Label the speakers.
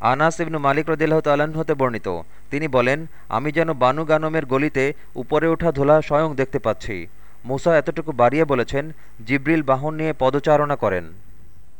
Speaker 1: আনাস ইবনু মালিক রদিল্লাহ তাল্লাহ্ন হতে বর্ণিত। তিনি বলেন, আমি যেন বানু গানমের গলিতে উপরে ওঠা ধোলা স্বয়ং দেখতে পাচ্ছি। মুসা এতটুকু বাড়িয়ে বলেছেন, জিব্রিল বাহন নিয়ে পদচারণা করেন।